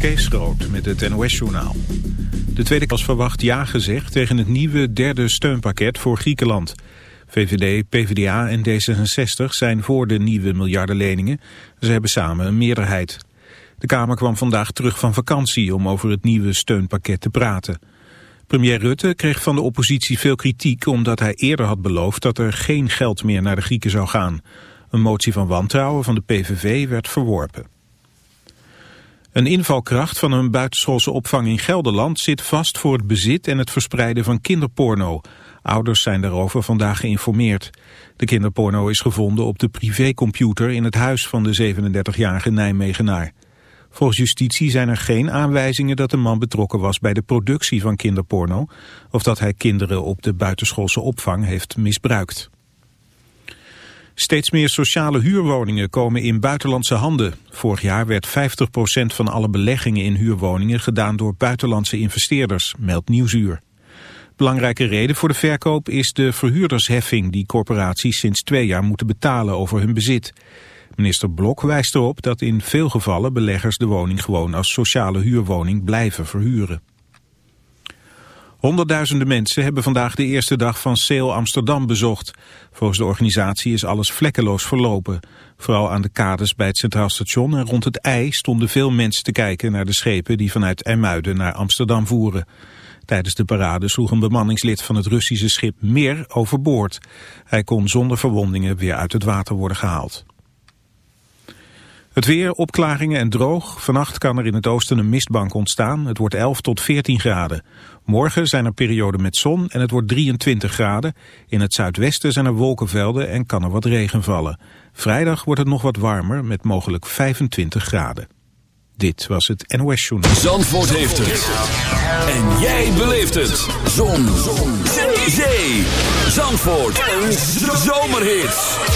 Kees Groot met het NOS-journaal. De Tweede Klas verwacht ja gezegd tegen het nieuwe derde steunpakket voor Griekenland. VVD, PvdA en D66 zijn voor de nieuwe miljardenleningen. Ze hebben samen een meerderheid. De Kamer kwam vandaag terug van vakantie om over het nieuwe steunpakket te praten. Premier Rutte kreeg van de oppositie veel kritiek omdat hij eerder had beloofd dat er geen geld meer naar de Grieken zou gaan. Een motie van wantrouwen van de PVV werd verworpen. Een invalkracht van een buitenschoolse opvang in Gelderland zit vast voor het bezit en het verspreiden van kinderporno. Ouders zijn daarover vandaag geïnformeerd. De kinderporno is gevonden op de privécomputer in het huis van de 37-jarige Nijmegenaar. Volgens justitie zijn er geen aanwijzingen dat de man betrokken was bij de productie van kinderporno... of dat hij kinderen op de buitenschoolse opvang heeft misbruikt. Steeds meer sociale huurwoningen komen in buitenlandse handen. Vorig jaar werd 50% van alle beleggingen in huurwoningen gedaan door buitenlandse investeerders, meldt Nieuwsuur. Belangrijke reden voor de verkoop is de verhuurdersheffing die corporaties sinds twee jaar moeten betalen over hun bezit. Minister Blok wijst erop dat in veel gevallen beleggers de woning gewoon als sociale huurwoning blijven verhuren. Honderdduizenden mensen hebben vandaag de eerste dag van Sail Amsterdam bezocht. Volgens de organisatie is alles vlekkeloos verlopen. Vooral aan de kades bij het Centraal Station en rond het IJ stonden veel mensen te kijken naar de schepen die vanuit Ermuiden naar Amsterdam voeren. Tijdens de parade sloeg een bemanningslid van het Russische schip Meer overboord. Hij kon zonder verwondingen weer uit het water worden gehaald. Het weer, opklaringen en droog. Vannacht kan er in het oosten een mistbank ontstaan. Het wordt 11 tot 14 graden. Morgen zijn er perioden met zon en het wordt 23 graden. In het zuidwesten zijn er wolkenvelden en kan er wat regen vallen. Vrijdag wordt het nog wat warmer met mogelijk 25 graden. Dit was het NOS Journal. Zandvoort heeft het. En jij beleeft het. Zon. zon. Zee. Zandvoort. Een zomerhit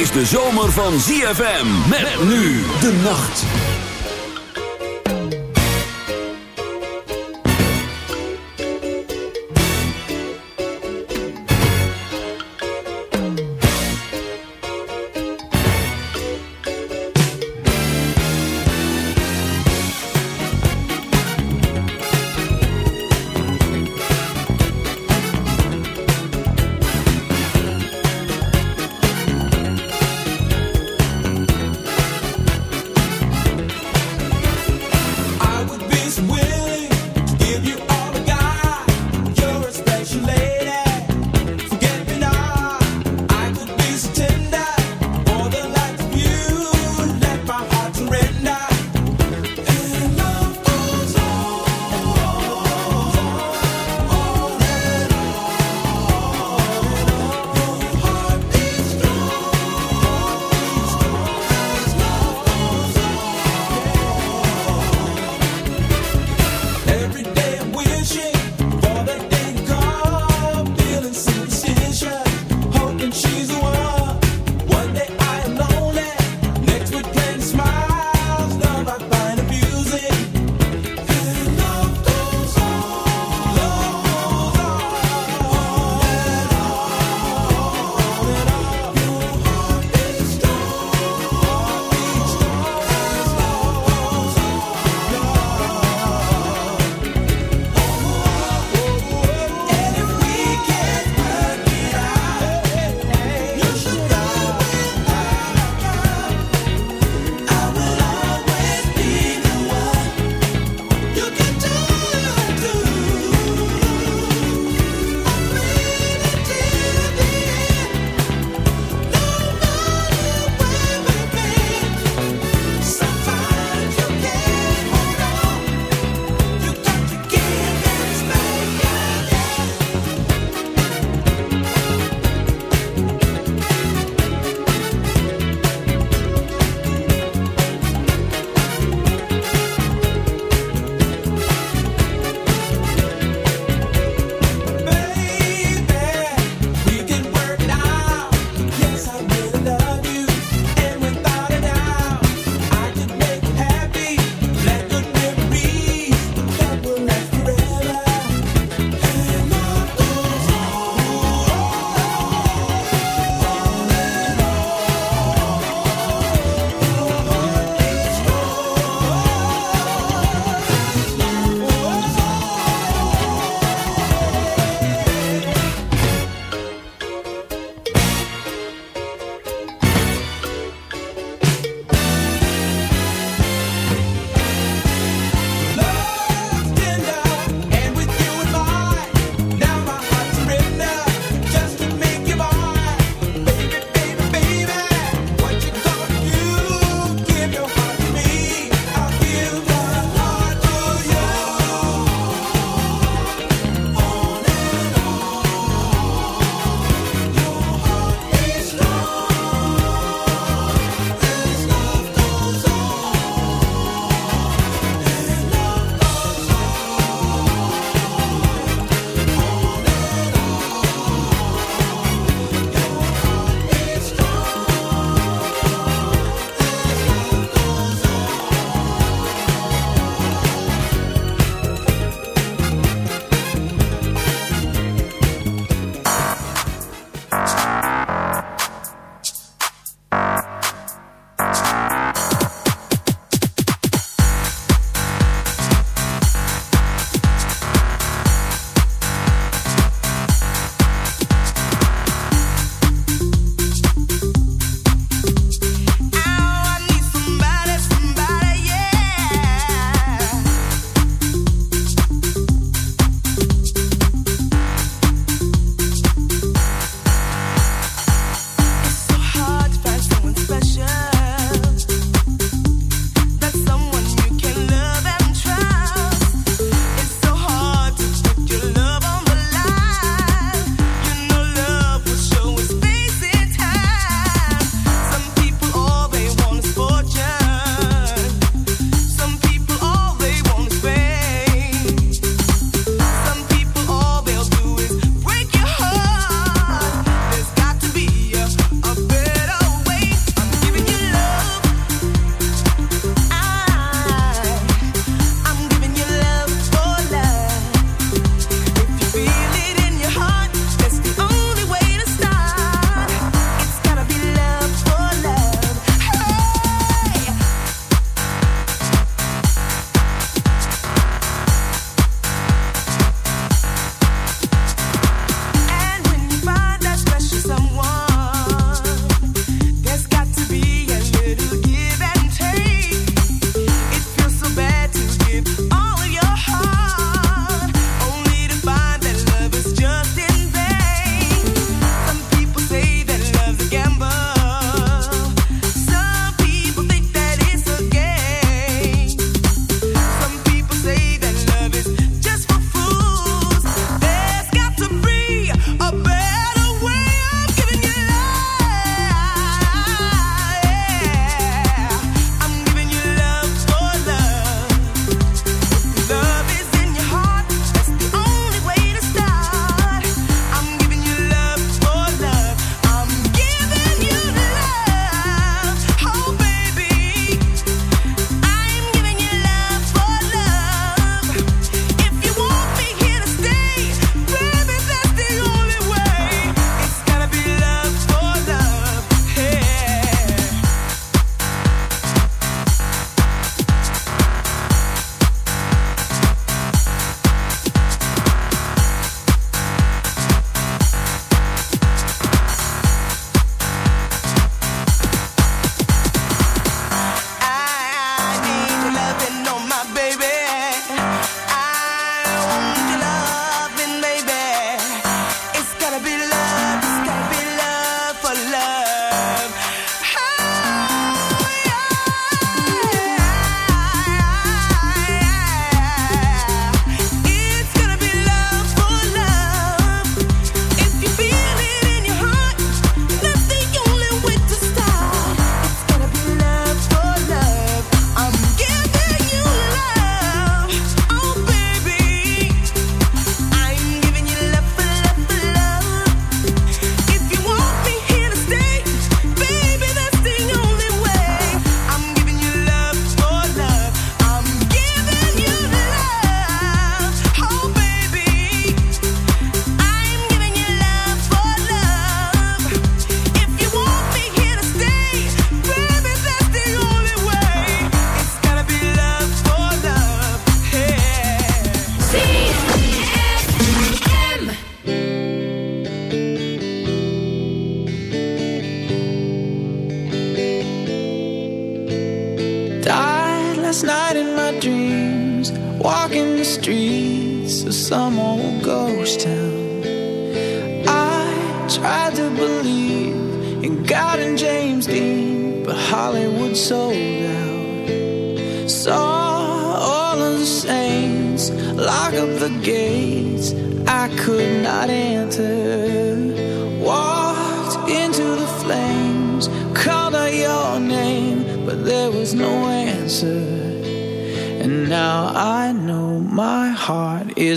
is de zomer van ZFM. Met nu de nacht.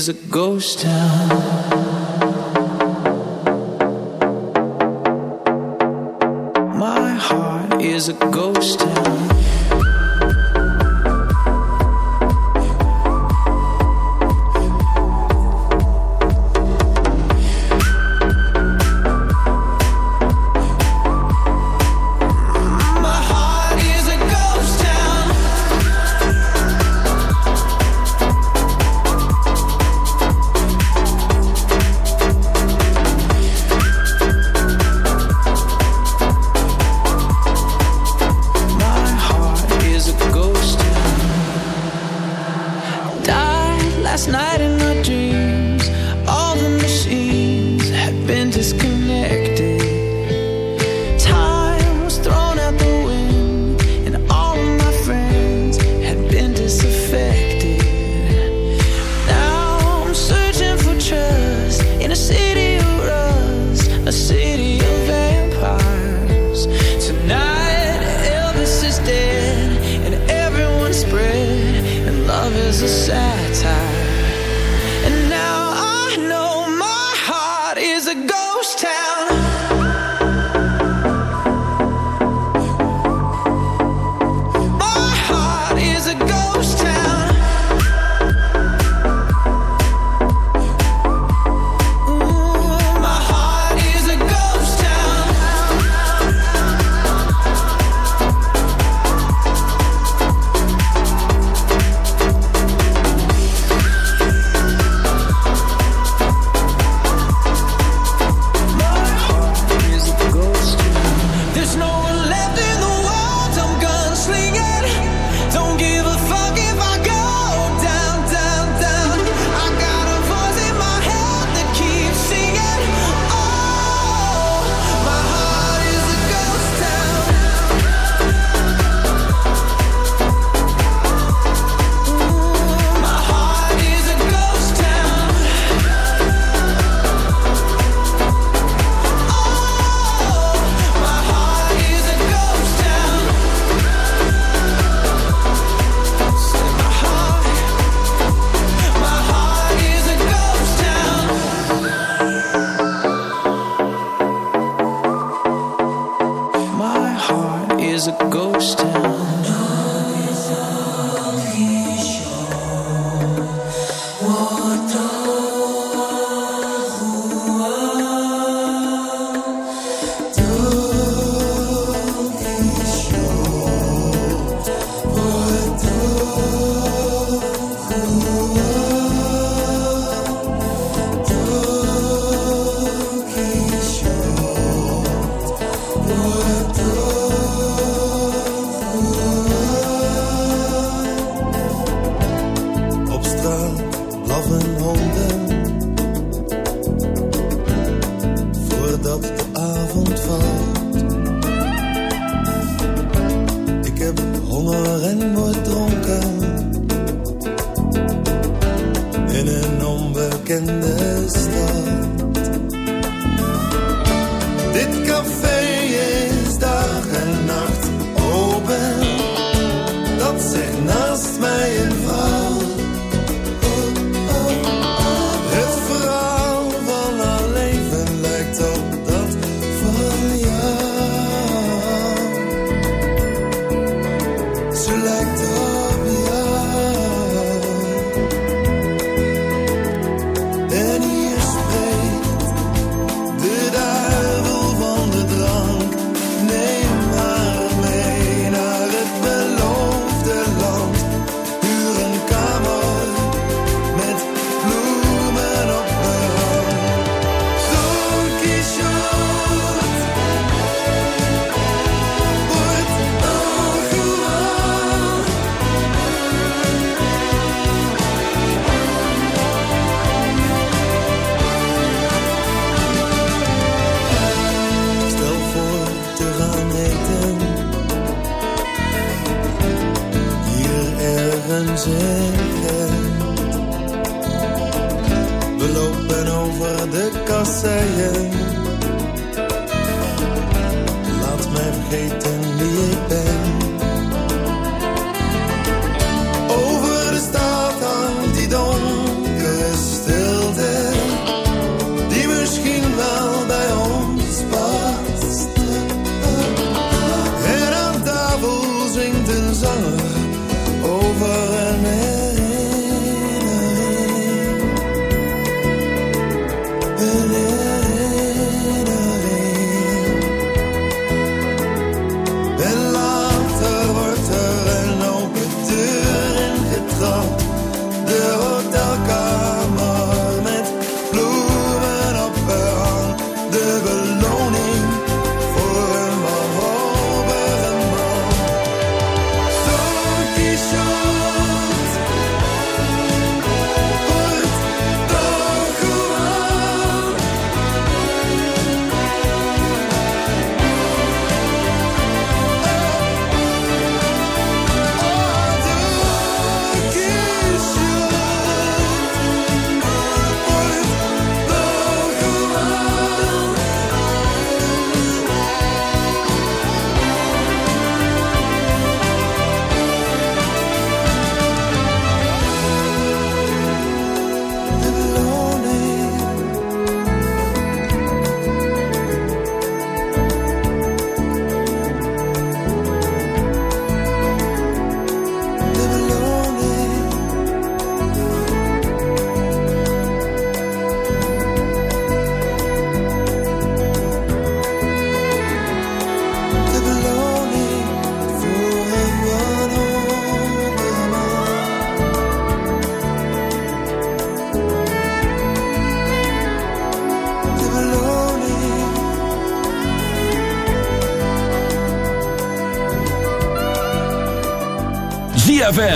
Is a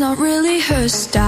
not really her style.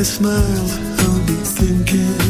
I smile, I'll be thinking.